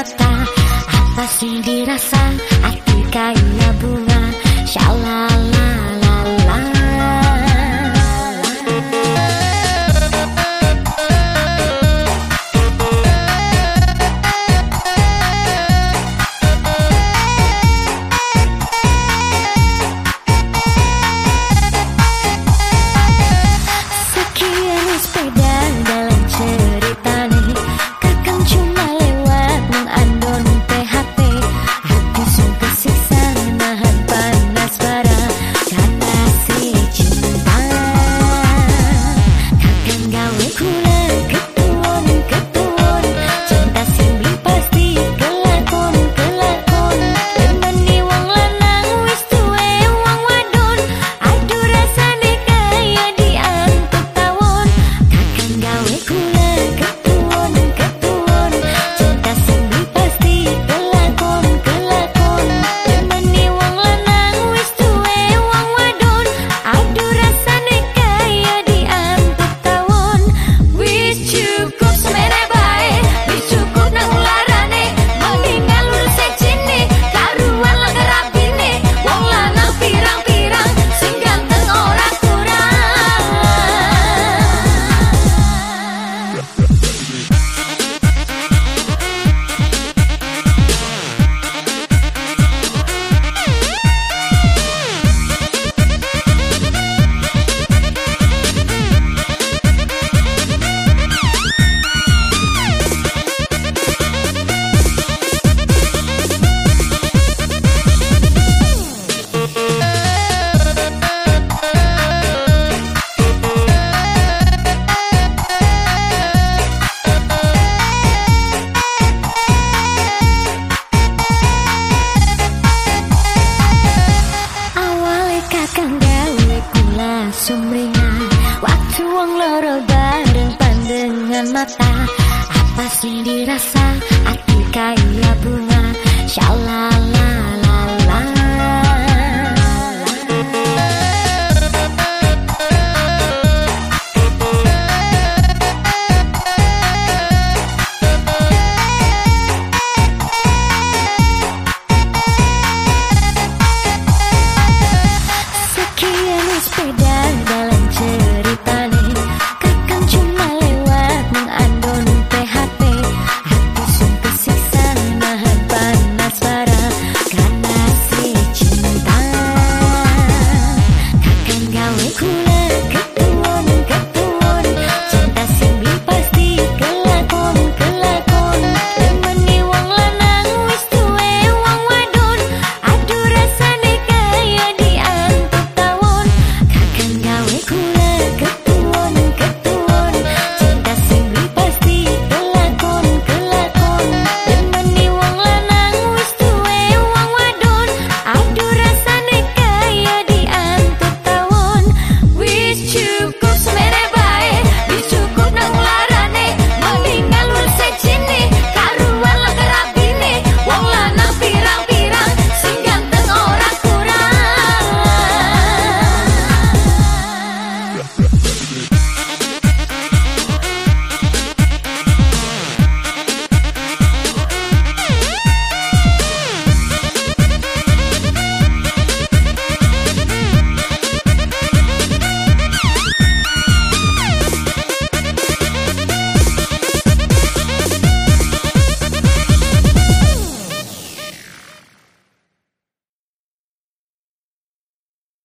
mata Apa sih dirasa? Hati kayak bunga Shalala. Waktu wong loro bareng pandangan mata Apa sih dirasa? Hati kaya bunga Shalala